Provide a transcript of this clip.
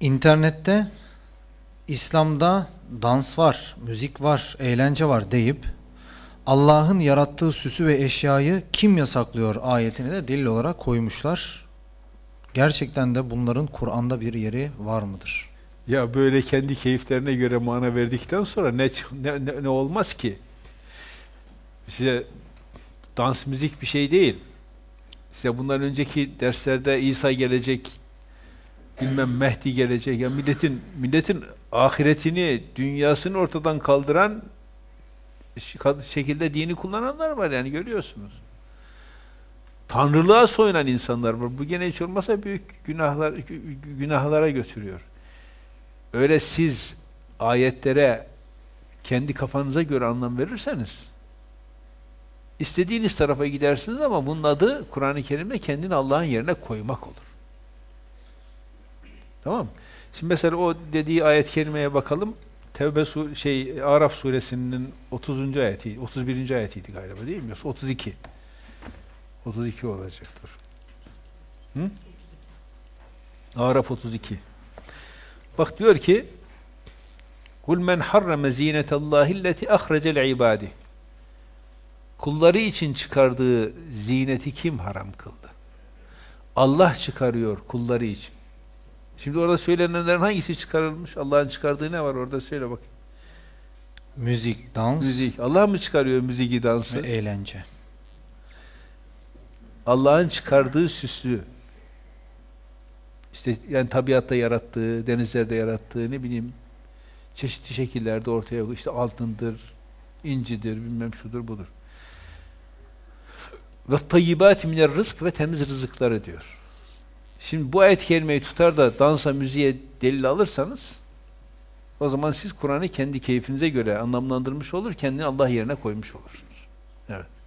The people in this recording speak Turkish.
İnternette İslam'da dans var, müzik var, eğlence var deyip Allah'ın yarattığı süsü ve eşyayı kim yasaklıyor ayetini de delil olarak koymuşlar. Gerçekten de bunların Kur'an'da bir yeri var mıdır? Ya böyle kendi keyiflerine göre mana verdikten sonra ne, ne, ne, ne olmaz ki? Size dans müzik bir şey değil. Size bundan önceki derslerde İsa gelecek, bilmem Mehdi gelecek. Ya milletin milletin ahiretini, dünyasını ortadan kaldıran şekilde dini kullananlar var yani görüyorsunuz. Tanrılığa soyunan insanlar var. Bu gene hiç olmasa büyük günahlar günahlara götürüyor. Öyle siz ayetlere kendi kafanıza göre anlam verirseniz istediğiniz tarafa gidersiniz ama bunun adı Kur'an-ı Kerim'de kendini Allah'ın yerine koymak olur. Tamam mı? Şimdi mesela o dediği ayet-i kerimeye bakalım. Tevbe sur şey Araf suresinin 30. ayeti, 31. ayetiydi galiba değil mi? Yoksa 32. 32 olacaktır. Hı? Araf 32. Bak diyor ki Kul men harrame zinetallahi allati ahrecel ibadi. Kulları için çıkardığı zineti kim haram kıldı? Allah çıkarıyor kulları için. Şimdi orada söylenenlerin hangisi çıkarılmış? Allah'ın çıkardığı ne var orada söyle bak. Müzik, dans Müzik. Allah mı çıkarıyor müziği, dansı? ve eğlence. Allah'ın çıkardığı süslü. İşte yani tabiatta yarattığı, denizlerde yarattığı ne bileyim çeşitli şekillerde ortaya işte altındır, incidir, bilmem şudur budur. Ve tayyibat minel rızk ve temiz rızıkları diyor. Şimdi bu ayet kelimeyi tutar da dansa, müziğe delil alırsanız o zaman siz Kur'an'ı kendi keyfinize göre anlamlandırmış olur, kendini Allah yerine koymuş olursunuz. Evet.